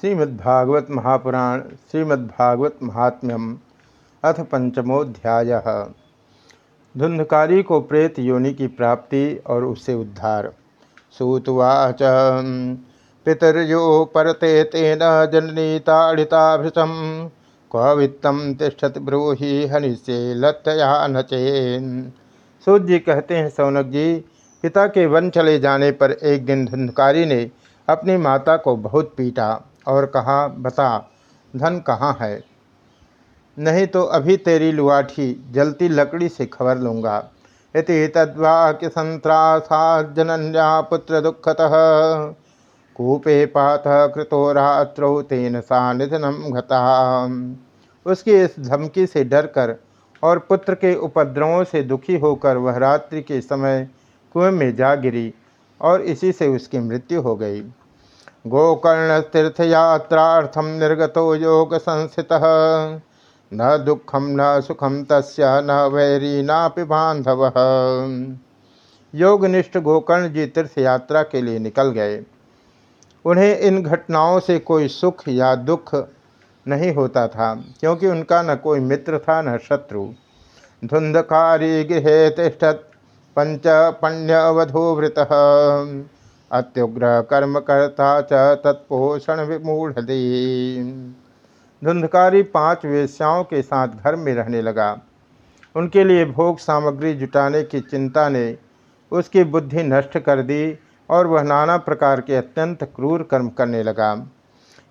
श्रीमद्भागवत महापुराण, श्रीमद्भागवत महात्म्यम अथ पंचमोध्याय। धुंधकारी को प्रेत योनि की प्राप्ति और उससे उद्धार। सूतवाच, पितर्यो परते तेन जननी ताड़िताभृतम क्व वित्तम तिष्ठत ब्रूहि हनिष्ये लत्तया नचेन सूत जी कहते हैं, सौनक जी, पिता के वन चले जाने पर एक दिन धुंधकारी ने अपनी माता को बहुत पीटा। और कहा, बता, धन कहाँ है? नहीं तो अभी तेरी लुआठी, जलती लकड़ी से खबर लूँगा। इति तद्वाक्य संत्रासा जनन्या पुत्र दुखतः। कूपे पात कृतो रात्रो तेन सा निधनम घता। उसकी इस धमकी से डरकर और पुत्र के उपद्रवों से दुखी होकर वह रात्रि के समय कुएँ में जा गिरी और इसी से उसकी मृत्यु हो गई। गोकर्ण तीर्थयात्रार्थम निर्गतो योग संस्थित न दुखम न सुखम तस् न वैरी, नापि बांधव योगनिष्ठ गोकर्ण जी तीर्थ यात्रा के लिए निकल गए। उन्हें इन घटनाओं से कोई सुख या दुख नहीं होता था, क्योंकि उनका न कोई मित्र था, न शत्रु। धुंधकारी, गृह तिष्ठत, पंच, पण्यवधूवृत। अत्युग्र कर्मकर्ता च तत्पोषण विमूढ़ धुंधकारी पाँच वेश्याओं के साथ घर में रहने लगा। उनके लिए भोग सामग्री जुटाने की चिंता ने उसकी बुद्धि नष्ट कर दी और वह नाना प्रकार के अत्यंत क्रूर कर्म करने लगा।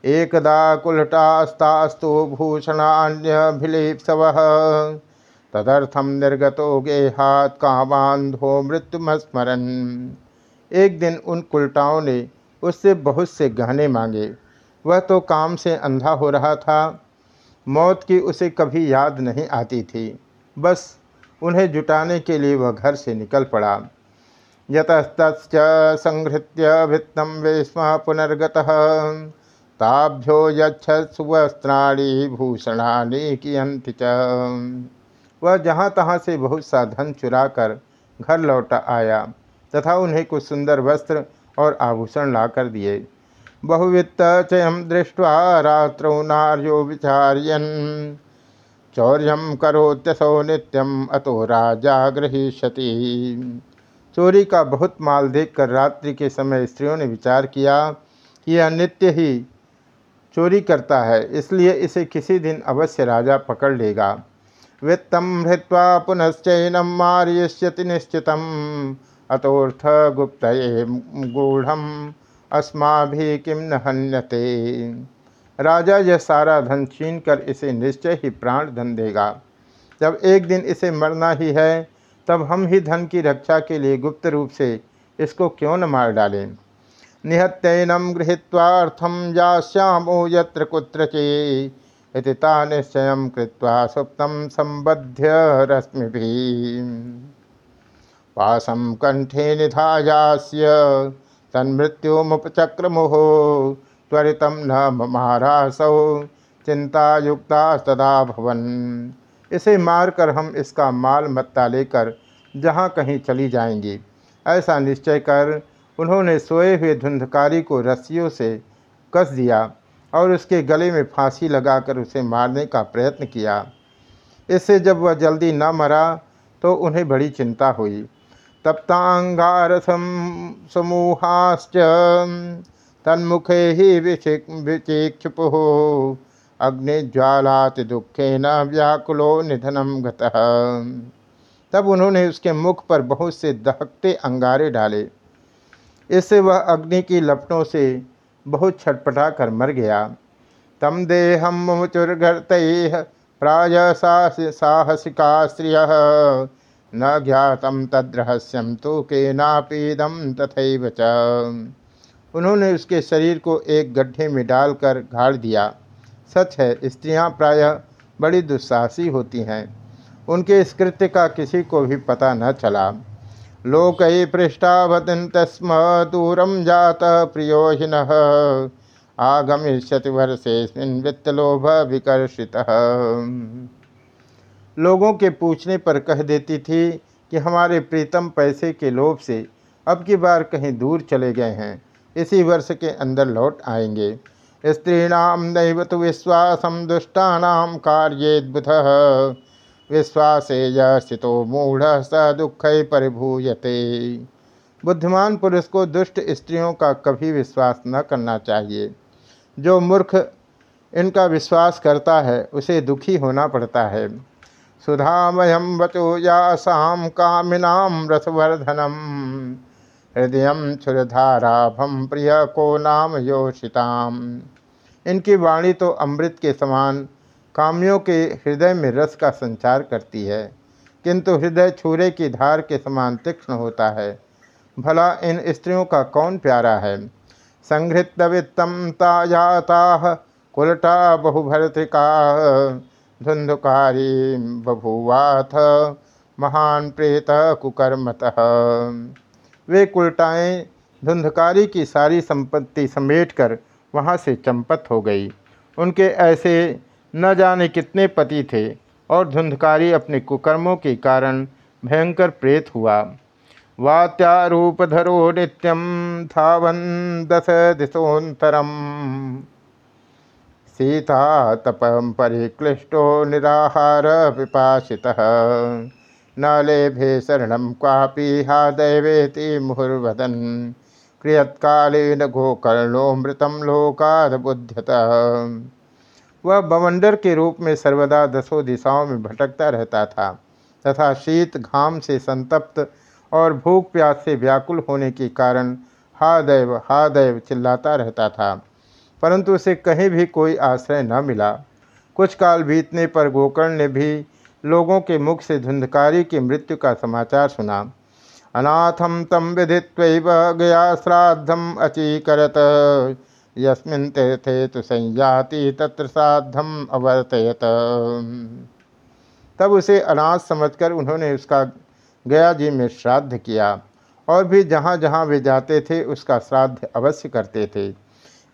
एकदा कुलटास्तास्तु भूषणान्यभिलेप्सव। तदर्थम निर्गतो गेहात कामांधो मृत्युमस्मरन। एक दिन उन कुलटाओं ने उससे बहुत से गहने मांगे। वह तो काम से अंधा हो रहा था। मौत की उसे कभी याद नहीं आती थी। बस उन्हें जुटाने के लिए वह घर से निकल पड़ा। यतस्त संहृत्य भित्तम वेस्म पुनर्गत। ताभ्यो यस्त्राणी भूषणानि कियंति च। वह जहाँ तहाँ से बहुत सा धन चुरा कर घर लौटा आया। तथा उन्हें कुछ सुंदर वस्त्र और आभूषण ला कर दिए। बहुवित्त चयम दृष्टवा रात्रो नार्यो विचार्यन। चौर्यम करोत्यसो नित्यम, अतो राजा गृहिष्यति। चोरी का बहुत माल देखकर रात्रि के समय स्त्रियों ने विचार किया कि यह नित्य ही चोरी करता है, इसलिए इसे किसी दिन अवश्य राजा पकड़ लेगा। वित्तम हृत्वा पुनश्चैनम मार्यष्यति निश्चितम। अतोर्थ गुप्त गूढ़ अस्मा भी किम न हन्यते। राजा यह सारा धन छीन कर इसे निश्चय ही प्राण धन देगा। जब एक दिन इसे मरना ही है, तब हम ही धन की रक्षा के लिए गुप्त रूप से इसको क्यों न मार डालें? निहत्यनम गृहीत्वार्थम जाश्यामो यत्र कुत्रचे निश्चय कृत्वा सुप्तम संबध्य रश्मि पाशम कंठे निधायास्य तन्मृत्युमुपचक्रमुः त्वरित न महारासौ। चिंतायुक्ता सदा भवन। इसे मारकर हम इसका माल मत्ता लेकर जहाँ कहीं चली जाएँगी। ऐसा निश्चय कर उन्होंने सोए हुए धुंधकारी को रस्सियों से कस दिया और उसके गले में फांसी लगाकर उसे मारने का प्रयत्न किया। इससे जब वह जल्दी न मरा तो उन्हें बड़ी चिंता हुई। तप्तांगारसम समूहाश्च। तन्मुखे ही विचेक्षुपु। अग्निज्वालात दुखे न व्याकुलो निधनम गतः। तब उन्होंने उसके मुख पर बहुत से दहकते अंगारे डाले। इससे वह अग्नि की लपटों से बहुत छटपटा कर मर गया। तम देहम मुचुर्गत प्राय साहसिका स्त्रिय न ज्ञातम तद्रहस्यम तो के नापीदम तथैव च। उन्होंने उसके शरीर को एक गड्ढे में डालकर गाड़ दिया। सच है, स्त्रियाँ प्रायः बड़ी दुस्साहसी होती हैं। उनके इस कृत्य का किसी को भी पता न चला। लोक ही पृष्ठावतन तस्म दूरम जात प्रियोहिन। आगमिष्यति वर्षे वित्तलोभ विकर्षित। लोगों के पूछने पर कह देती थी कि हमारे प्रीतम पैसे के लोभ से अब की बार कहीं दूर चले गए हैं। इसी वर्ष के अंदर लौट आएँगे। स्त्रीणाम नैव तो विश्वास दुष्टानाम कार्येद्बुध। विश्वासे यितो मूढ़ स दुख परिभूयते। बुद्धिमान पुरुष को दुष्ट स्त्रियों का कभी विश्वास न करना चाहिए। जो मूर्ख इनका विश्वास करता है, उसे दुखी होना पड़ता है। सुधामयम वचो या साम कामिनाम रसवर्धनम। हृदय क्षुरधाराभम प्रिय को नाम योषिताम। इनकी वाणी तो अमृत के समान कामियों के हृदय में रस का संचार करती है, किंतु हृदय छूरे की धार के समान तीक्ष्ण होता है। भला इन स्त्रियों का कौन प्यारा है? संहृत वित्तम तायाता कुलटा बहुभरतिका। धुंधकारी बभुवाथ, महान प्रेत कुकर्मत। वे कुलटाएँ धुंधकारी की सारी संपत्ति समेटकर वहाँ से चंपत हो गई। उनके ऐसे न जाने कितने पति थे और धुंधकारी अपने कुकर्मों के कारण भयंकर प्रेत हुआ। वात्यारूपधरो नित्यम थावन दश दिशोन्तरम सीता तपम परिक्लिष्टो निराहार विपाशिता न लेभे शरण क्वापी हा दैवेति मुहुर्वदन। क्रियत्कालीन गोकर्णो मृतम लोकाद वह बवंडर के रूप में सर्वदा दसों दिशाओं में भटकता रहता था, तथा शीत घाम से संतप्त और भूख प्यास से व्याकुल होने के कारण हा दैव हा दैव चिल्लाता रहता था। परंतु उसे कहीं भी कोई आश्रय न मिला। कुछ काल बीतने पर गोकर्ण ने भी लोगों के मुख से धुंधकारी की मृत्यु का समाचार सुना। अनाथम तम विधित्व गया श्राद्धम अचीकरत। यस्मिन तीर्थे तो संयाति तत्र श्राद्धम अवर्तयत। तब उसे अनाथ समझकर उन्होंने उसका गया जी में श्राद्ध किया और भी जहाँ जहाँ वे जाते थे, उसका श्राद्ध अवश्य करते थे।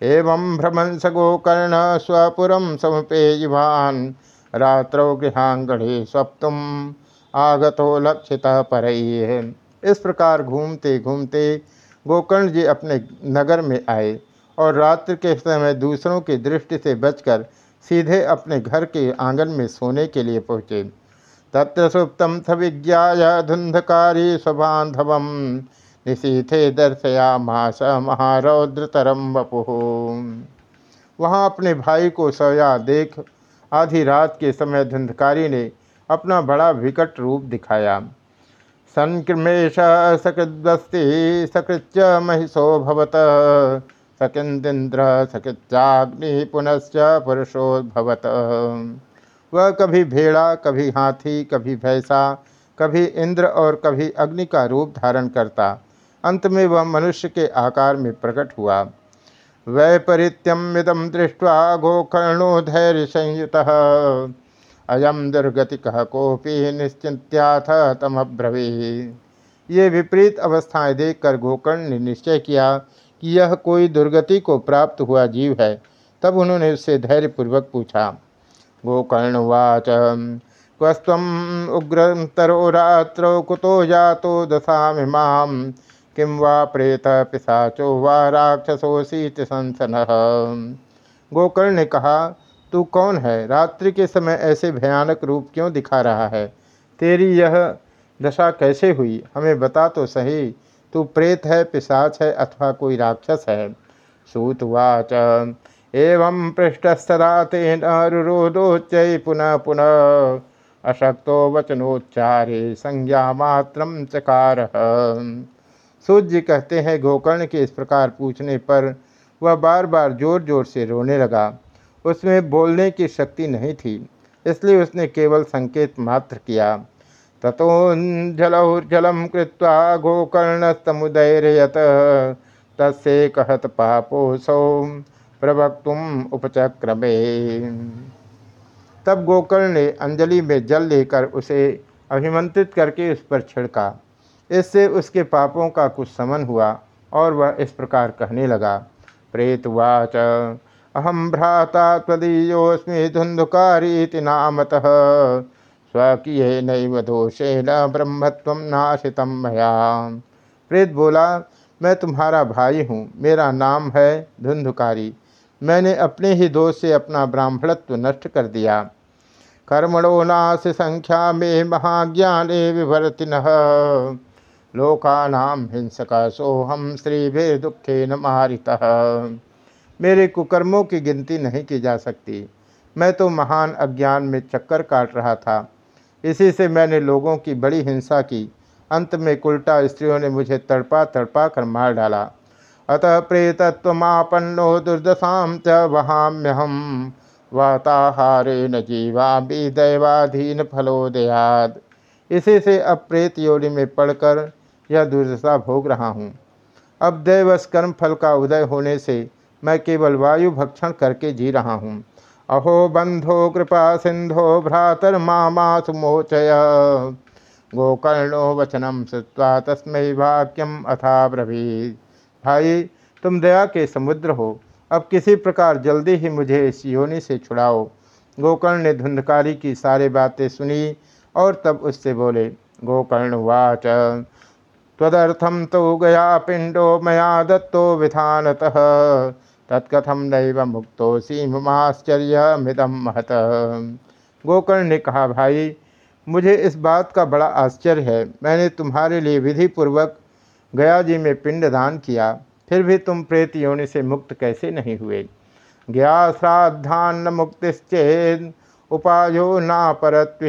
एवं भ्रमण स गोकर्ण स्वपुरम युवान रात्रो गृहांगणे स्वप्तुम आगतो लक्षिता पर। इस प्रकार घूमते घूमते गोकर्ण जी अपने नगर में आए और रात्रि के समय दूसरों की दृष्टि से बचकर सीधे अपने घर के आँगन में सोने के लिए पहुँचे। तत्र सुप्तम थ विज्ञा धुंधकारी स्वबांधव निशीथे दर्शया मास महारौद्रतरम वपु। वहाँ अपने भाई को सोया देख आधी रात के समय धुंधकारी ने अपना बड़ा विकट रूप दिखाया। संक्रमेश सकृदस्ति सकृच महिषो भवत। सकिंद्र सकिच्चाग्नि पुनश्च पुरुषोद्भवत वह कभी भेड़ा, कभी हाथी, कभी भैंसा, कभी इंद्र और कभी अग्नि का रूप धारण करता। अंत में वह मनुष्य के आकार में प्रकट हुआ। वैपरीत्यम इदम दृष्ट्वा गोकर्णो धैर्य संयुत अयम दुर्गति कह कोपी निश्चिंत्याथ तमब्रवी ये विपरीत अवस्थाएँ देखकर गोकर्ण ने निश्चय किया कि यह कोई दुर्गति को प्राप्त हुआ जीव है, तब उन्होंने उससे धैर्यपूर्वक पूछा। गोकर्णवाच क्वस्व उग्र तरो रात्रो कुतो जातो दशा माम किं वा प्रेत पिशाचो वा राक्षसोशीत संसन। गोकर्ण ने कहा, तू कौन है? रात्रि के समय ऐसे भयानक रूप क्यों दिखा रहा है? तेरी यह दशा कैसे हुई? हमें बता तो सही। तू प्रेत है, पिशाच है अथवा कोई राक्षस है? सूतवाच एवं पृष्ठस्तरा तेन रुरोदोच्च पुनः पुनः। अशक्तो वचनोच्चारे संज्ञा मात्र चकार। सूर्य जी कहते हैं, गोकर्ण के इस प्रकार पूछने पर वह बार बार ज़ोर ज़ोर से रोने लगा। उसमें बोलने की शक्ति नहीं थी, इसलिए उसने केवल संकेत मात्र किया। तथोजलौर्जलम कृत्वा गोकर्णस्तमुदैरयत तस्य कहत पापो पापोसौ प्रवक्तुम उपचक्रमे। तब गोकर्ण ने अंजलि में जल लेकर उसे अभिमंत्रित करके उस पर छिड़का। इससे उसके पापों का कुछ समन हुआ और वह इस प्रकार कहने लगा प्रेतवाच अहम भ्राता त्वदीयोस्मी धुंधुकारी नामतः। स्वकीय नैव दोषेण ब्रह्मत्व नाशितम मया। प्रेत बोला, मैं तुम्हारा भाई हूँ, मेरा नाम है धुंधुकारी मैंने अपने ही दोष से अपना ब्राह्मणत्व नष्ट कर दिया। कर्मणो नाश संख्या में महाज्ञाने विभरति न। लोकानाम हिंसका सोहम श्री दुखे न मारिता। मेरे कुकर्मों की गिनती नहीं की जा सकती। मैं तो महान अज्ञान में चक्कर काट रहा था। इसी से मैंने लोगों की बड़ी हिंसा की। अंत में उल्टा स्त्रियों ने मुझे तड़पा तड़पा कर मार डाला। अतः प्रेतत्वपन्नो दुर्दशाम च वहाम्यहम। वाताहारे न जीवा भी दैवाधीन फलोदयाद इसी से अब प्रेत योनि में पढ़कर यह दुर्दशा भोग रहा हूँ। अब दैवस कर्म फल का उदय होने से मैं केवल वायु भक्षण करके जी रहा हूँ। अहो बंधो कृपा सिंधो भ्रातर मामा सुमोचय गोकर्णो वचनम श्रुवा तस्मय वाक्यम अथा ब्रवीत। भाई, तुम दया के समुद्र हो। अब किसी प्रकार जल्दी ही मुझे इस योनि से छुड़ाओ। गोकर्ण ने धुंधकारी की सारी बातें सुनी और तब उससे बोले, गोकर्ण वाच। तदर्थम तो गया पिंडो मया दत्तो विधानतः। तत्कथम नैव मुक्तो सीमाश्चर्य मृदम महत। गोकर्ण ने कहा, भाई, मुझे इस बात का बड़ा आश्चर्य है। मैंने तुम्हारे लिए विधि पूर्वक गया जी में पिंड दान किया। फिर भी तुम प्रेत योनि से मुक्त कैसे नहीं हुए? ज्ञा श्राद्धान्न मुक्तिश्चेद उपायो ना परत्व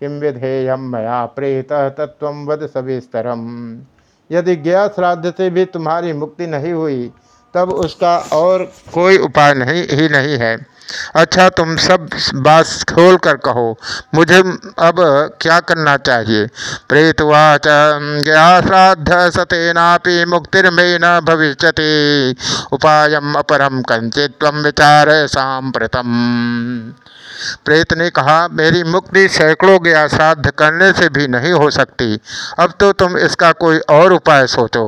किम विधेयम मया प्रेत तत्व वद सविस्तरम। यदि ज्ञा श्राद्ध से भी तुम्हारी मुक्ति नहीं हुई, तब उसका और कोई उपाय नहीं, ही नहीं है। अच्छा तुम सब बात खोल कर कहो, मुझे अब क्या करना चाहिए? प्रेतवाच गया श्राद्ध सतेनापि मुक्तिर्मे न भविष्य उपाय अपरम कंचित विचार सांप्रतम प्रेत ने कहा, मेरी मुक्ति सैकड़ों गया श्राद्ध करने से भी नहीं हो सकती। अब तो तुम इसका कोई और उपाय सोचो।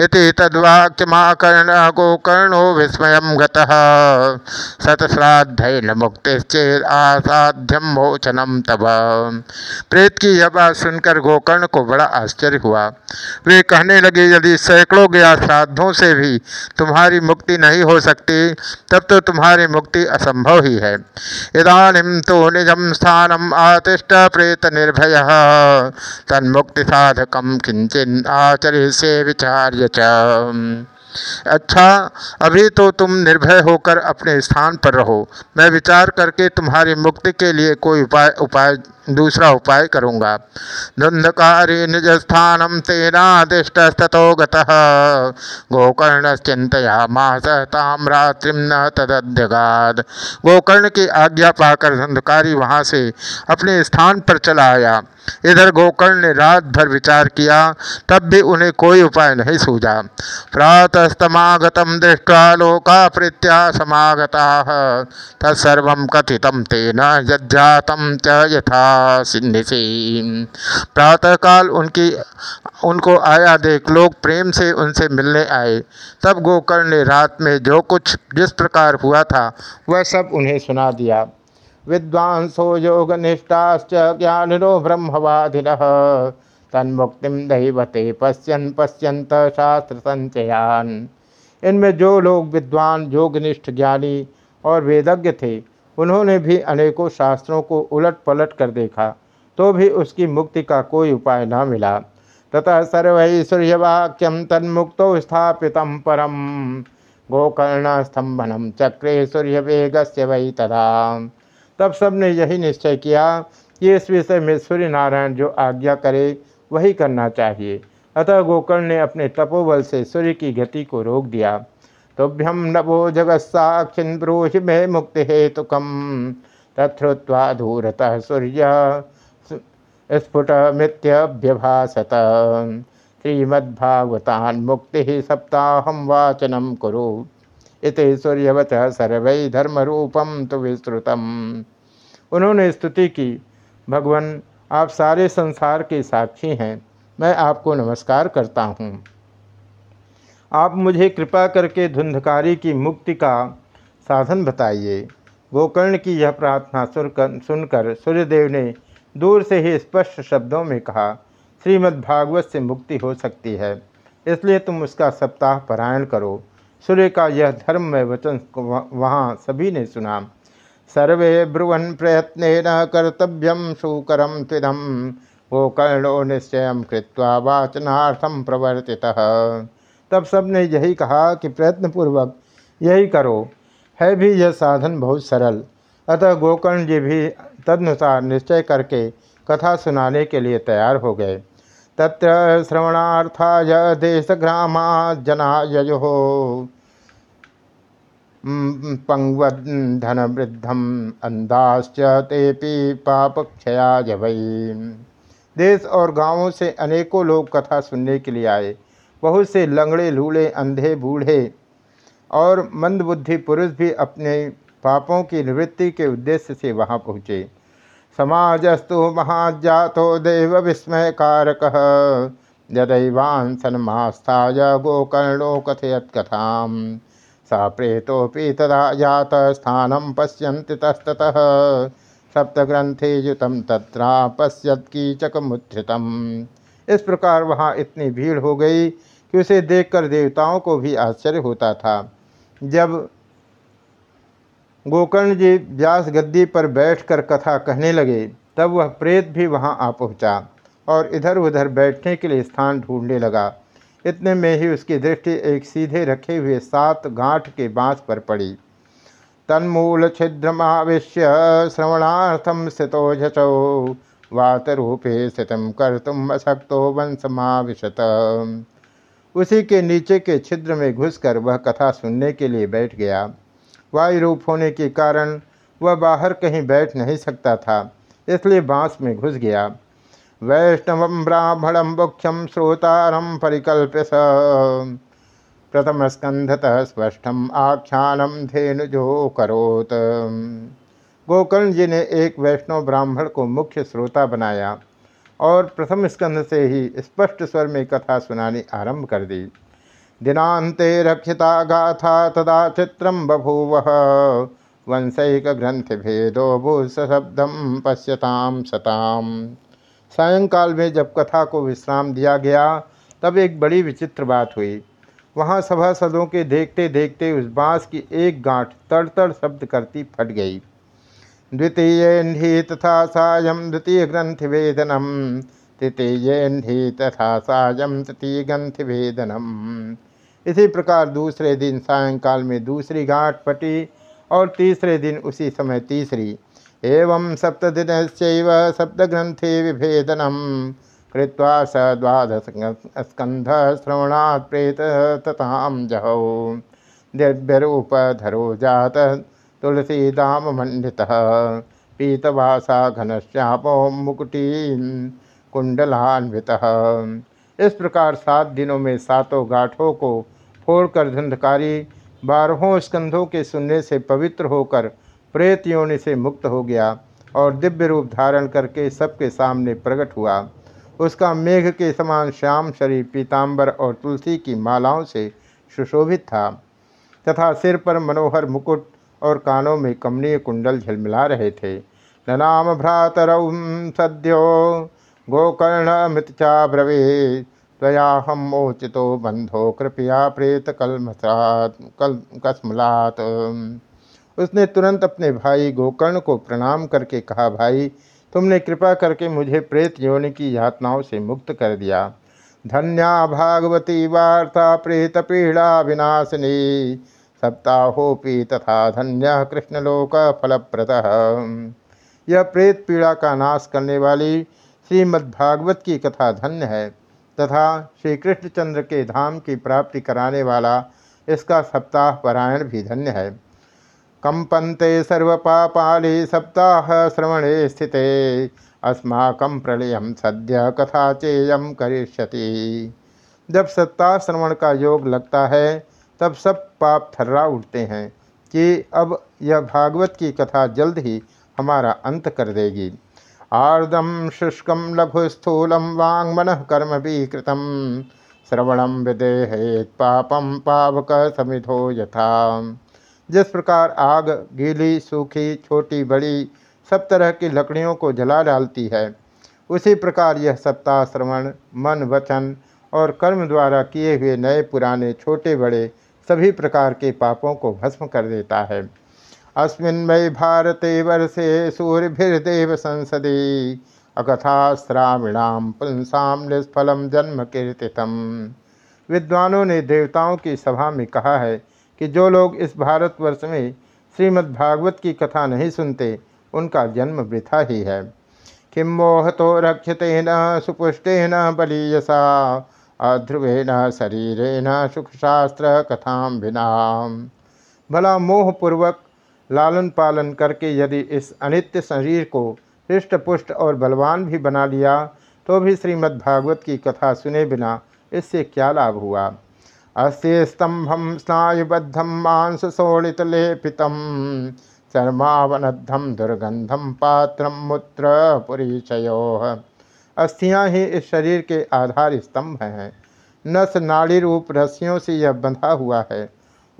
इति तद्वाक्यमाकर्ण गोकर्णो विस्मय गतश्राद्ध न मुक्ति चेत आसाध्यम मोचनम तब प्रेत की यह बात सुनकर गोकर्ण को बड़ा आश्चर्य हुआ। वे कहने लगे, यदि सैकड़ों गया श्राद्धों से भी तुम्हारी मुक्ति नहीं हो सकती, तब तो तुम्हारी मुक्ति असंभव ही है। इदा इदानीं तो निजं स्थानम् आतिष्ठ प्रेत निर्भय तन्मुक्ति साधक किंचन आचर्य से विचार्य च। अच्छा अभी तो तुम निर्भय होकर अपने स्थान पर रहो। मैं विचार करके तुम्हारी मुक्ति के लिए कोई उपाय उपाय दूसरा उपाय करूँगा। धुंधकारी निज स्थानम तेनादिष्टस्तो गोकर्ण चिंतया मास ताम्रात्रिम न तदध्यगाद गोकर्ण की आज्ञा पाकर धुंधकारी वहाँ से अपने स्थान पर चला आया। इधर गोकर्ण ने रात भर विचार किया, तब भी उन्हें कोई उपाय नहीं सूझा। प्रातस्तमागतम दृष्टा लोका प्रीत्या समागता, तत्सर्व कथित तेन यज्ञातम च यथा सिन्निसी प्रातःकाल उनकी, उनको आया देख लोग प्रेम से उनसे मिलने आए। तब गोकर्ण ने रात में जो कुछ जिस प्रकार हुआ था, वह सब उन्हें सुना दिया। विद्वांसो योग निष्ठाश्च ज्ञानिनो ब्रह्मवादि तन्मुक्ति दैवते पश्यन पश्यंत शास्त्र संचयान इनमें जो लोग विद्वान, योगनिष्ठ ज्ञानी और वेदज्ञ थे, उन्होंने भी अनेकों शास्त्रों को उलट पलट कर देखा तो भी उसकी मुक्ति का कोई उपाय न मिला। ततः सर्व सूर्यवाक्यम तन्मुक्त स्थापित परम। गोकर्ण स्तंभनम चक्रे सूर्य वेग से वही तथा तब सबने यही निश्चय किया कि इस विषय में सूर्य नारायण जो आज्ञा करे, वही करना चाहिए। अतः गोकर्ण ने अपने तपोबल से सूर्य की गति को रोक दिया। तुभ्यम नभो जगत साक्षिन मे मुक्ति हेतुकम तत्वा धूरतः सूर्य स्फुट मृत्यभ्यभासत श्रीमद्भागवतान मुक्ति सप्ताहम वाचनम कुरु। इत सूर्यवच सर्वै धर्मरूपम तो विस्तृतम। उन्होंने स्तुति की, भगवान, आप सारे संसार के साक्षी हैं, मैं आपको नमस्कार करता हूँ। आप मुझे कृपा करके धुंधकारी की मुक्ति का साधन बताइए गोकर्ण की यह प्रार्थना सुनकर सूर्यदेव ने दूर से ही स्पष्ट शब्दों में कहा, श्रीमद्भागवत से मुक्ति हो सकती है, इसलिए तुम उसका सप्ताह पारायण करो। सूर्य का यह धर्म में वचन वहाँ सभी ने सुना। सर्वे ब्रुवन प्रयत्न न कर्तव्यम सुकरम वो कर्णो निश्चय कृत्वा वाचनार्थम प्रवर्तित। तब सबने यही कहा कि प्रयत्नपूर्वक यही करो। है भी यह साधन बहुत सरल। अतः गोकर्ण जी भी तदनुसार निश्चय करके कथा सुनाने के लिए तैयार हो गए। तत्र श्रवणार्थाय देशग्रामा जना यजो पंगवधन वृद्धम अंदाश्च तेपी पापक्षया जवई देश और गाँवों से अनेकों लोग कथा सुनने के लिए आए। बहुत से लंगड़े लूड़े अंधे, बूढ़े और मंदबुद्धि पुरुष भी अपने पापों की निवृत्ति के उद्देश्य से वहाँ पहुँचे। समाजस्तु महाजातो देव विस्मय कारक यदैवांसनमास्थाय गोकर्णो कथयत कथा सा प्रेतोपि तदा जात स्थानम पश्यन्ति तस्ततः। सप्तग्रंथे युतम तत्रा पश्यत कीचकमुत्थितम इस प्रकार वहाँ इतनी भीड़ हो गई कि उसे देखकर देवताओं को भी आश्चर्य होता था। जब गोकर्ण जी व्यास गद्दी पर बैठकर कथा कहने लगे। तब वह प्रेत भी वहाँ आ पहुँचा और इधर उधर बैठने के लिए स्थान ढूँढने लगा। इतने में ही उसकी दृष्टि एक सीधे रखे हुए सात गांठ के बाँस पर पड़ी। तन्मूल छिद्रमाविश्य श्रवणार्थम स्थितो झचौ, वातरूपे कर तुम अशक्तो वंशमाविशत। उसी के नीचे के छिद्र में घुसकर वह कथा सुनने के लिए बैठ गया। वायु रूप होने के कारण वह बाहर कहीं बैठ नहीं सकता था, इसलिए बाँस में घुस गया। वैष्णव ब्राह्मणम मुख्यम श्रोतारम परिकल्प्य प्रथम स्कंधतः स्पष्टम आख्यानम धेनुजो करोत। गोकर्ण जी ने एक वैष्णव ब्राह्मण को मुख्य श्रोता बनाया और प्रथम स्कंध से ही स्पष्ट स्वर में कथा सुनानी आरंभ कर दी। दिनांते रक्षिता गाथा तदा चित्रम बभूव। वंशैक ग्रंथ भेदो भूशब्दम पश्यताम सताम सायंकाल में जब कथा को विश्राम दिया गया, तब एक बड़ी विचित्र बात हुई। वहाँ सभासदों के देखते देखते उस बाँस की एक गांठ तड़ तड़ शब्द करती फट गई। द्वितीय तथा सायम द्वितीय ग्रंथि वेदनम तृतीय तथा सायम तृतीय ग्रंथि वेदनम इसी प्रकार दूसरे दिन सायंकाल में दूसरी घाट फटी और तीसरे दिन उसी समय तीसरी। एवं सप्तदिन सप्तग्रंथि विभेदनम। कृत्वा स द्वादश स्कंध श्रवणात् प्रेत तथाम जहौ। दिव्यरूपधरो जात तुलसीदाम मंडित पीतवासा घनश्यापो मुकुटी कुंडलान्वित इस प्रकार सात दिनों में सातों गाठों को फोड़कर धुंधकारी बारहों स्कंधों के सुनने से पवित्र होकर प्रेत योनि से मुक्त हो गया और दिव्य रूप धारण करके सबके सामने प्रकट हुआ। उसका मेघ के समान श्याम शरीर पीताम्बर और तुलसी की मालाओं से सुशोभित था तथा सिर पर मनोहर मुकुट और कानों में कमनीय कुंडल झलमिला रहे थे। नाम भ्रातरौ सद्यो गोकर्ण मृतचा ब्रवे तयाहम मोचितो बंधो कृपया प्रेत कलमसात कल, कसमलात। उसने तुरंत अपने भाई गोकर्ण को प्रणाम करके कहा, भाई, तुमने कृपा करके मुझे प्रेत योनि की यातनाओं से मुक्त कर दिया। धन्या भागवती वार्ता प्रेत पीड़ा विनाशिनी। सप्ताहोपी तथा धन्य कृष्णलोक फलप्रद। यह प्रेत पीड़ा का नाश करने वाली श्रीमद्भागवत की कथा धन्य है। तथा श्री कृष्णचंद्र के धाम की प्राप्ति कराने वाला इसका सप्ताह परायण भी धन्य है। कंपन्ते सर्वपापाली सप्ताह श्रवणे स्थिते, अस्माक प्रलय सद्य कथा चेयम करिष्यति। जब सप्ताह श्रवण का योग लगता है, तब सब पाप थर्रा उठते हैं कि अब यह भागवत की कथा जल्द ही हमारा अंत कर देगी। आर्दम शुष्कम लघु वांग मन कर्म भी कृतम श्रवणम विदेहेत पापम पावक समिधो यथा। जिस प्रकार आग, गीली, सूखी, छोटी, बड़ी, सब तरह की लकड़ियों को जला डालती है, उसी प्रकार यह सप्ताह श्रवण, मन वचन और कर्म द्वारा किए हुए नए पुराने छोटे बड़े सभी प्रकार के पापों को भस्म कर देता है। अस्मिन् मई भारते वर्षे सूर्यभिर्देव संसदी। अकथा श्राविणाम पुंसाम निष्फलम जन्म कीर्तितम। विद्वानों ने देवताओं की सभा में कहा है कि जो लोग इस भारतवर्ष में श्रीमद्भागवत की कथा नहीं सुनते, उनका जन्म वृथा ही है। किम तो रक्षतेन सुपुष्टेन बलीयसा अध्रुवेन शरीरेण सुखशास्त्र कथाम बिना भला मोहपूर्वक लालन पालन करके यदि इस अनित्य शरीर को हृष्ट पुष्ट और बलवान भी बना लिया तो भी श्रीमद्भागवत की कथा सुने बिना इससे क्या लाभ हुआ? अस्य स्तंभम स्नायुबद्धम मांस शोणित लेपित चर्मावनद्धम दुर्गंधम पात्र मूत्र पुरीचयो अस्थियाँ ही इस शरीर के आधार स्तंभ हैं। नस नाड़ी रूप रस्सियों से यह बंधा हुआ है।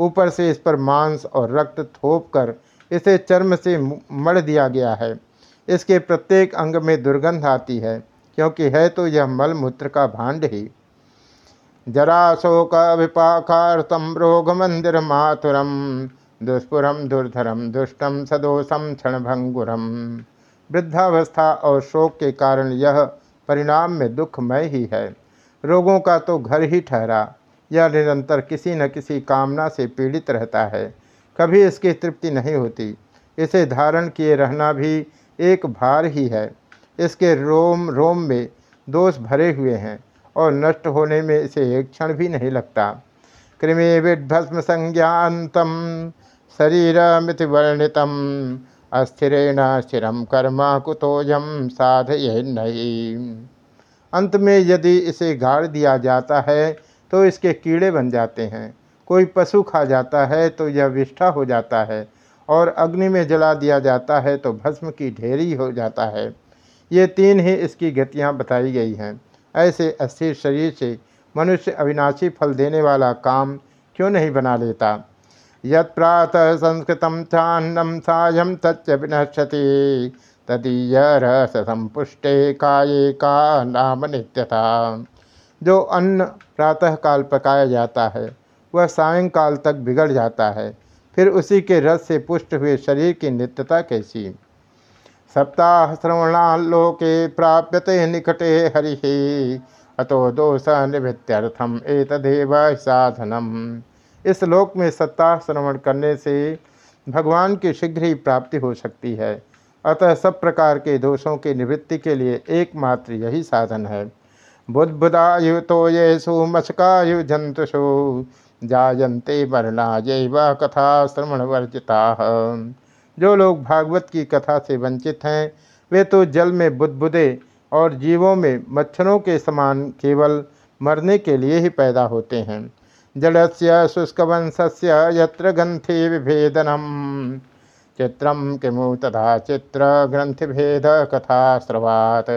ऊपर से इस पर मांस और रक्त थोप कर इसे चर्म से मड़ दिया गया है। इसके प्रत्येक अंग में दुर्गंध आती है, क्योंकि है तो यह मल मूत्र का भांड ही। जरा शोक विपाकार्थम रोग मंदिर माथुरम दुष्पुरम दुर्धरम दुष्टम सदोषम क्षणभंगुरम वृद्धावस्था और शोक के कारण यह परिणाम में दुखमय ही है। रोगों का तो घर ही ठहरा। यह निरंतर किसी न किसी कामना से पीड़ित रहता है। कभी इसकी तृप्ति नहीं होती। इसे धारण किए रहना भी एक भार ही है। इसके रोम रोम में दोष भरे हुए हैं और नष्ट होने में इसे एक क्षण भी नहीं लगता। कृमि विध्वस्म संज्ञातम शरीर मिति वर्णितम अस्थिरेण स्थिरम कर्म कुतोजम साधय नहीं अंत में यदि इसे गाड़ दिया जाता है तो इसके कीड़े बन जाते हैं। कोई पशु खा जाता है तो यह विष्ठा हो जाता है और अग्नि में जला दिया जाता है तो भस्म की ढेरी हो जाता है। ये तीन ही इसकी गतियाँ बताई गई हैं। ऐसे अस्थिर शरीर से मनुष्य अविनाशी फल देने वाला काम क्यों नहीं बना लेता? यत प्रातः संस्कृतम चान्नम सायम तच्च विनश्यति। तदीय रस संपुष्टे काये का नाम नित्यता। जो अन्न प्रातःकाल पकाया जाता है, वह सायंकाल तक बिगड़ जाता है। फिर उसी के रस से पुष्ट हुए शरीर की नित्यता कैसी? सप्ताह श्रवणालोके प्राप्यते निकटे हरि, अतो दोष निवृत्थम एतदेव साधनम। इस लोक में सप्ताह श्रवण करने से भगवान की शीघ्र ही प्राप्ति हो सकती है। अतः सब प्रकार के दोषों की निवृत्ति के लिए एकमात्र यही साधन है। बुद्बुदायु तो ये सुमस्कायु जंतुषु जायन्ते मरना जैव कथा श्रवण वर्जिता जो लोग भागवत की कथा से वंचित हैं, वे तो जल में बुदबुदे और जीवों में मच्छरों के समान केवल मरने के लिए ही पैदा होते हैं। जलस्य शुष्कवंशस्य यत्र ग्रंथि विभेदनम। चित्रम किमु तथा चित्र ग्रंथि भेद कथा स्रवात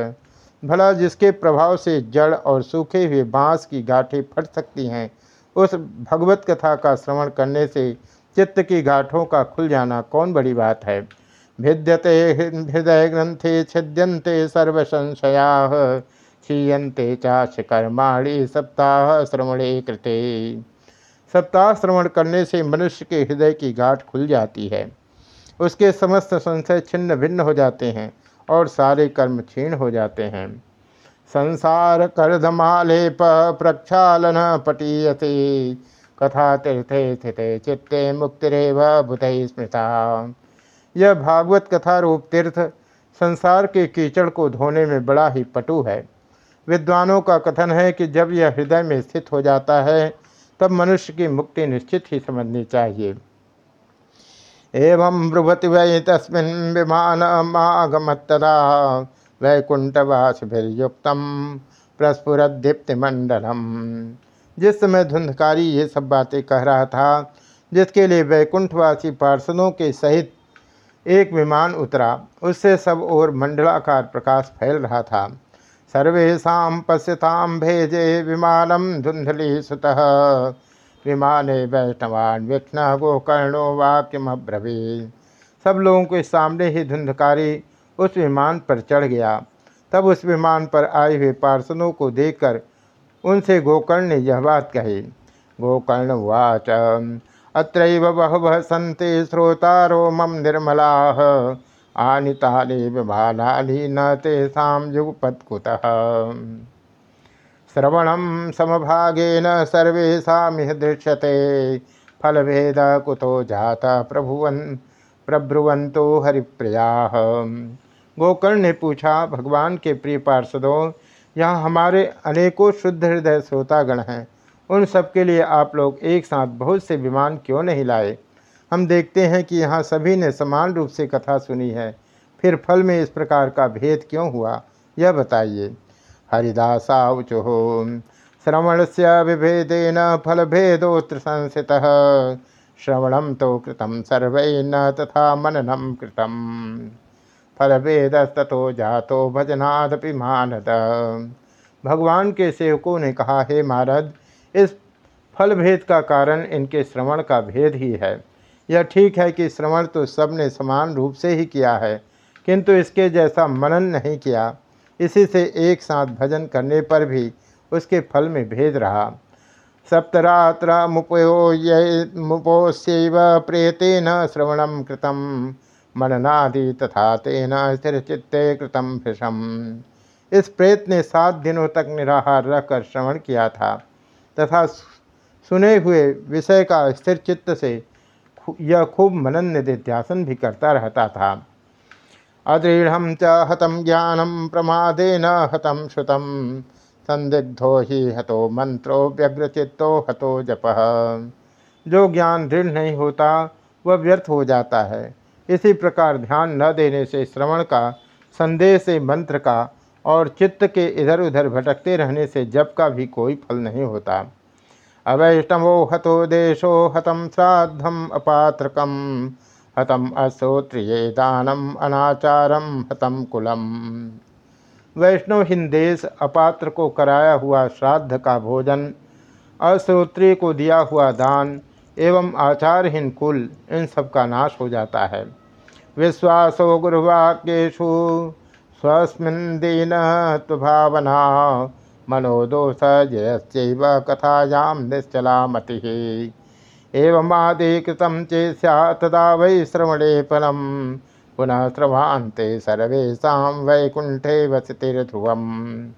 भला जिसके प्रभाव से जड़ और सूखे हुए बाँस की गाठें फट सकती हैं, उस भगवत कथा का श्रवण करने से चित्त की गाठों का खुल जाना कौन बड़ी बात है? भिद्यते हृदय ग्रंथे छिद्यंते सर्व संशया क्षीयते चाश कर्माणी सप्ताह श्रवणे कृते। सप्ताह श्रवण करने से मनुष्य के हृदय की गाठ खुल जाती है। उसके समस्त संशय छिन्न भिन्न हो जाते हैं। और सारे कर्म क्षीण हो जाते हैं। संसार कर्धमालेप प्रक्षालन पटीयते। कथा तीर्थे स्थिते चित्ते मुक्तिरेव बुध स्मृता। यह भागवत कथा रूप तीर्थ संसार के कीचड़ को धोने में बड़ा ही पटु है। विद्वानों का कथन है कि जब यह हृदय में स्थित हो जाता है, तब मनुष्य की मुक्ति निश्चित ही समझनी चाहिए। एवं ब्रुवति वै तस्मिन् विमानमागमत्तदा वैकुंठवासभिर्युक्त प्रस्फुरदीप्तिमंडलम जिस समय धुंधकारी ये सब बातें कह रहा था, जिसके लिए वैकुंठवासी पार्षदों के सहित एक विमान उतरा, उससे सब ओर मंडलाकार प्रकाश फैल रहा था। सर्वेशा पश्यताम भेजे विमानम धुंधली सुत। विमाने वैष्णवान विष्ण गोकर्णो वाक्यमब्रवी। सब लोगों के सामने ही धुंधकारी उस विमान पर चढ़ गया। तब उस विमान पर आए हुए पार्षदों को देखकर उनसे गोकर्ण ने यह बात कही गोकर्णवाच अत्रैव बहवः सन्ति श्रोतारो मम निर्मला। आनितानि विमानानि न तेषां युगपत्कुतः। श्रवणं समभागेन सर्वेषामिह दृश्यते फलभेद कुतो जाता प्रभुवन प्रभ्रुवंतो हरिप्रिया। गोकर्ण ने पूछा, भगवान के प्रिय पार्षदों, यहाँ हमारे अनेकों शुद्ध हृदय श्रोतागण हैं। उन सबके लिए आप लोग एक साथ बहुत से विमान क्यों नहीं लाए? हम देखते हैं कि यहाँ सभी ने समान रूप से कथा सुनी है। फिर फल में इस प्रकार का भेद क्यों हुआ? यह बताइए। हरिदासाउचो श्रवण से विभेदेन फल भेदोत्र संसित श्रवण तो कृतम न तथा मननम कृतम। फलभेदस्तो जातो भजनादपि मानद। भगवान के सेवकों ने कहा, हे महारद इस फल भेद का कारण इनके श्रवण का भेद ही है। यह ठीक है कि श्रवण तो सबने समान रूप से ही किया है, किंतु इसके जैसा मनन नहीं किया। इसी से एक साथ भजन करने पर भी उसके फल में भेद रहा। सप्तरात्र मुपोस्यव प्रेतेन श्रवण कृतम मननादि तथा तेन स्थिर चित्ते कृतम भृषम इस प्रेत ने सात दिनों तक निराहार रहकर श्रवण किया था, तथा सुने हुए विषय का स्थिर चित्त से यह खूब मनन निधिध्यासन भी करता रहता था। अदृढ़ च हतम ज्ञानम प्रमादेन हतम श्रुतम संदिग्धो ही हतो मंत्रो व्यग्रचित्तो हतो जप। जो ज्ञान दृढ़ नहीं होता, वह व्यर्थ हो जाता है। इसी प्रकार ध्यान न देने से श्रवण का, संदेह से मंत्र का और चित्त के इधर उधर भटकते रहने से जप का भी कोई फल नहीं होता। अवैष्णवो हतो देशो हतम श्राद्धम अपात्रकम। हतम अश्रोत्रिय दानम अनाचारम हतम कुलम। वैष्णव हिंदेश अपात्र को कराया हुआ श्राद्ध का भोजन अश्रोत्रिय को दिया हुआ दान एवं आचारहीन कुल, इन सब का नाश हो जाता है। विश्वासो गुरुवाक्यु स्वस्मिन दीन भावना मनोदोष जयस्व कथायां निश्चला मति एवमादि कृतं चेत् स्यात् तदा वै श्रवणे फलं पुनः श्रवान्ते सर्वेशा वैकुंठे वसतिर्ध्रुवम्।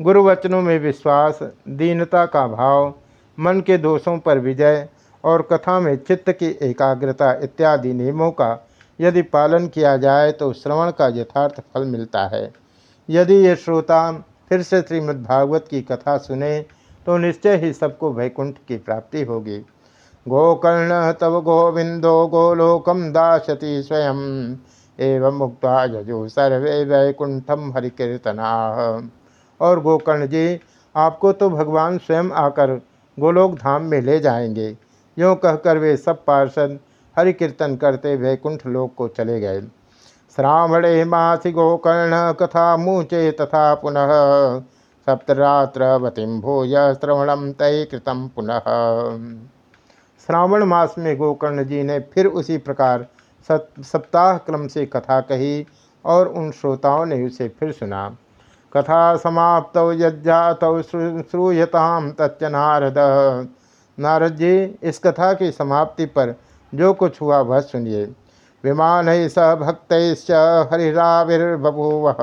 गुरुवचनों में विश्वास, दीनता का भाव, मन के दोषों पर विजय और कथा में चित्त की एकाग्रता इत्यादि नियमों का यदि पालन किया जाए तो श्रवण का यथार्थ फल मिलता है। यदि ये श्रोता फिर से श्रीमद्भागवत की कथा सुने तो निश्चय ही सबको वैकुंठ की प्राप्ति होगी। गोकर्ण तव गोविंदो गोलोकम दाशति स्वयं। एवं मुक्त जजो सर्वे वैकुंठम हरिकीर्तना। और गोकर्ण जी, आपको तो भगवान स्वयं आकर गोलोक धाम में ले जाएँगे। यूँ कहकर वे सब पार्षद हरि कीर्तन करते वैकुंठ लोक को चले गए। श्रावणे मासी गोकर्ण कथा मूचे तथा पुनः। सप्तरात्रवतीम भूय श्रवणम तय कृतम पुनः। श्रावण मास में गोकर्ण जी ने फिर उसी प्रकार सप्ताह क्रम से कथा कही और उन श्रोताओं ने उसे फिर सुना। कथा समाप्त यज्ञात श्रूयताम तच्च नारद। नारद जी, इस कथा की समाप्ति पर जो कुछ हुआ वह सुनिए। विमान स भक्त हरिराविर्बभूव।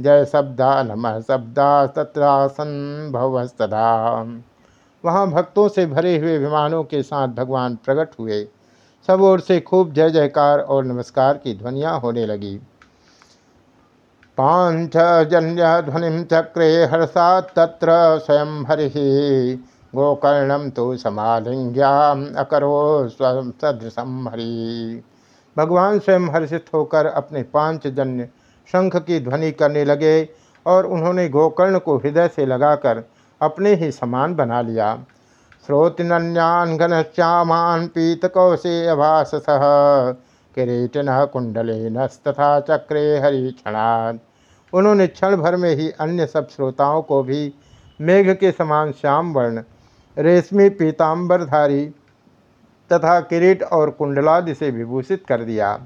जय शब्दा नम शब्दा तत्रासन भवस्तदा वहाँ भक्तों से भरे हुए विमानों के साथ भगवान प्रकट हुए। सब ओर से खूब जय जयकार और नमस्कार की ध्वनियाँ होने लगी। पाँच जन्य ध्वनि चक्रे हर्षा तत्र स्वयं हरि गोकर्णम तो समालिंग्याम अकरो सदृशम हरि। भगवान स्वयं हर्षित होकर अपने पाँच जन्य शंख की ध्वनि करने लगे और उन्होंने गोकर्ण को हृदय से लगाकर अपने ही समान बना लिया। श्रोतिन्यान घनश्यामान पीत कौशे अभास सह किरीटिन कुंडलेनस्तथा चक्रे हरि क्षणाद उन्होंने क्षण भर में ही अन्य सब श्रोताओं को भी मेघ के समान श्याम वर्ण, रेशमी पीताम्बरधारी तथा किरीट और कुंडलादि से विभूषित कर दिया।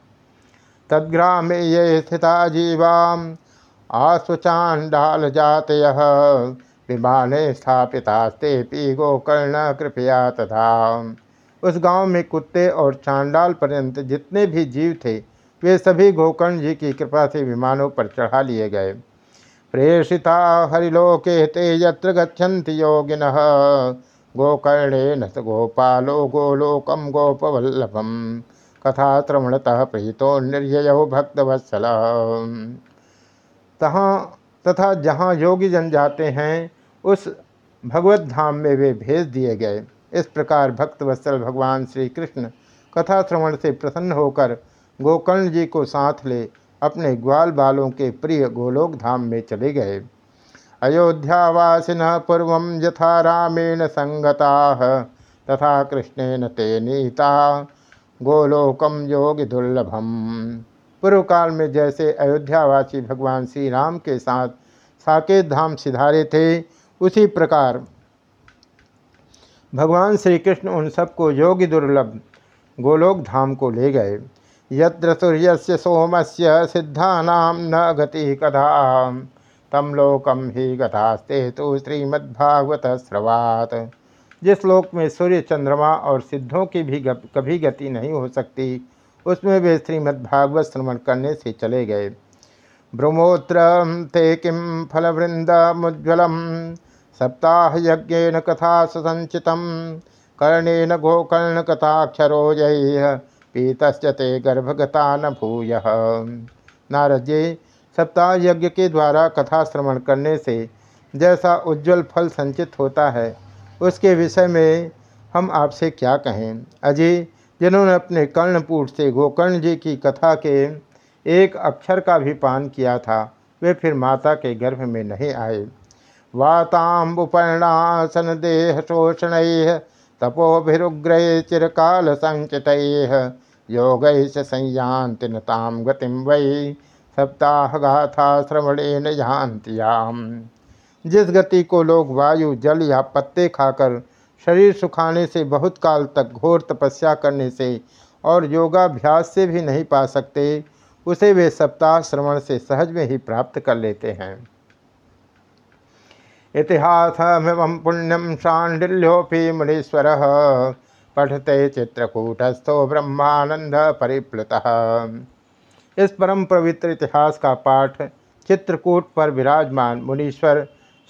तद्ग्रामे ये स्थिता जीवा आस्वचाण्डाल जात विमाने स्थापितास्ते गोकर्ण, कृपया तथा। उस गाँव में कुत्ते और चांडाल पर्यंत जितने भी जीव थे, वे सभी गोकर्ण जी की कृपा से विमानों पर चढ़ा लिए गए। प्रेषिता हरिलोके ते यत्र गच्छन्ति योगिन। गोकर्णे न गोपालो गोलोकम गोपवल्लभम। कथा त्रवणतः प्रीतो निर्जय भक्तवत्सल। तहाँ तथा जहाँ योगी जन जाते हैं उस भगवत धाम में वे भेज दिए गए। इस प्रकार भक्तवत्सल भगवान श्री कृष्ण कथा श्रवण से प्रसन्न होकर गोकर्ण जी को साथ ले अपने ग्वाल बालों के प्रिय गोलोक धाम में चले गए। अयोध्यावासिन पूर्व यथा रामेण संगता तथा कृष्णेन ते नीता। गोलोकम योगी दुर्लभम पूर्व काल में जैसे अयोध्यावासी भगवान श्री राम के साथ साकेत धाम सिधारे थे उसी प्रकार भगवान श्री कृष्ण उन सबको योगी दुर्लभ गोलोक धाम को ले गए। यत्र सोम से सिद्धा न गति कथा तम लोकम ही गतास्ते तो श्रीमद्भागवत स्रवात जिस लोक में सूर्य चंद्रमा और सिद्धों की भी गप, कभी गति नहीं हो सकती उसमें वे श्रीमद्भागवत श्रवण करने से चले गए। ब्रह्मोत्र ते किम फलवृंद मुज्ज्वलम सप्ताह यज्ञेन कथा सुसंचित कर्णेन गोकर्ण कथाक्षरो जय पीतश्चते गर्भगता न भूय। नारद जी सप्ताह यज्ञ के द्वारा कथा श्रवण करने से जैसा उज्जवल फल संचित होता है, उसके विषय में हम आपसे क्या कहें? अजय जिन्होंने अपने कर्णपूट से गोकर्ण जी की कथा के एक अक्षर का भी पान किया था, वे फिर माता के गर्भ में नहीं आए। वाताबुपर्णासन देह शोषण तपोभिरुग्र चिरकाल संचित योग संयान्ति नताम गतिम वै सप्ताह गाथा श्रवणेन यान्तियाम जिस गति को लोग वायु, जल या पत्ते खाकर शरीर सुखाने से, बहुत काल तक घोर तपस्या करने से और योगाभ्यास से भी नहीं पा सकते, उसे वे सप्ताह श्रवण से सहज में ही प्राप्त कर लेते हैं। इतिहासमिव पुण्यम शांडिल्योपि मुनीश्वर। पठते चित्रकूटस्थो ब्रह्मानंद परिप्लुत। इस परम पवित्र इतिहास का पाठ, चित्रकूट पर विराजमान मुनीश्वर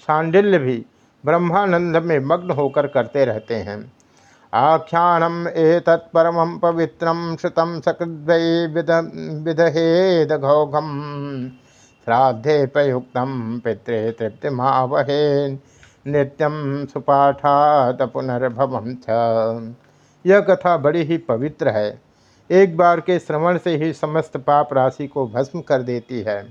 शांडिल्य भी ब्रह्मानंद में मग्न होकर करते रहते हैं। आख्यानम ए तत्परम पवित्रम श्रुतम सकृद विदहेद घौघम। श्राद्धे प्रयुक्त पितृ तृप्तिमावहे नित्यम सुपाठात पुनर्भव यह कथा बड़ी ही पवित्र है। एक बार के श्रवण से ही समस्त पाप राशि को भस्म कर देती है।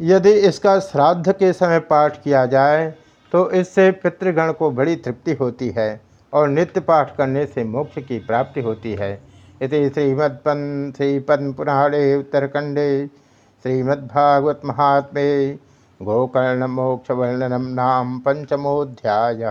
यदि इसका श्राद्ध के समय पाठ किया जाए तो इससे पितृगण को बड़ी तृप्ति होती है और नित्य पाठ करने से मोक्ष की प्राप्ति होती है। इति श्रीमद्पन श्रीपद्मपुराणे उत्तरखंडे श्रीमद्भागवत महात्मे गोकर्ण मोक्ष वर्णनम नाम पंचमोध्याय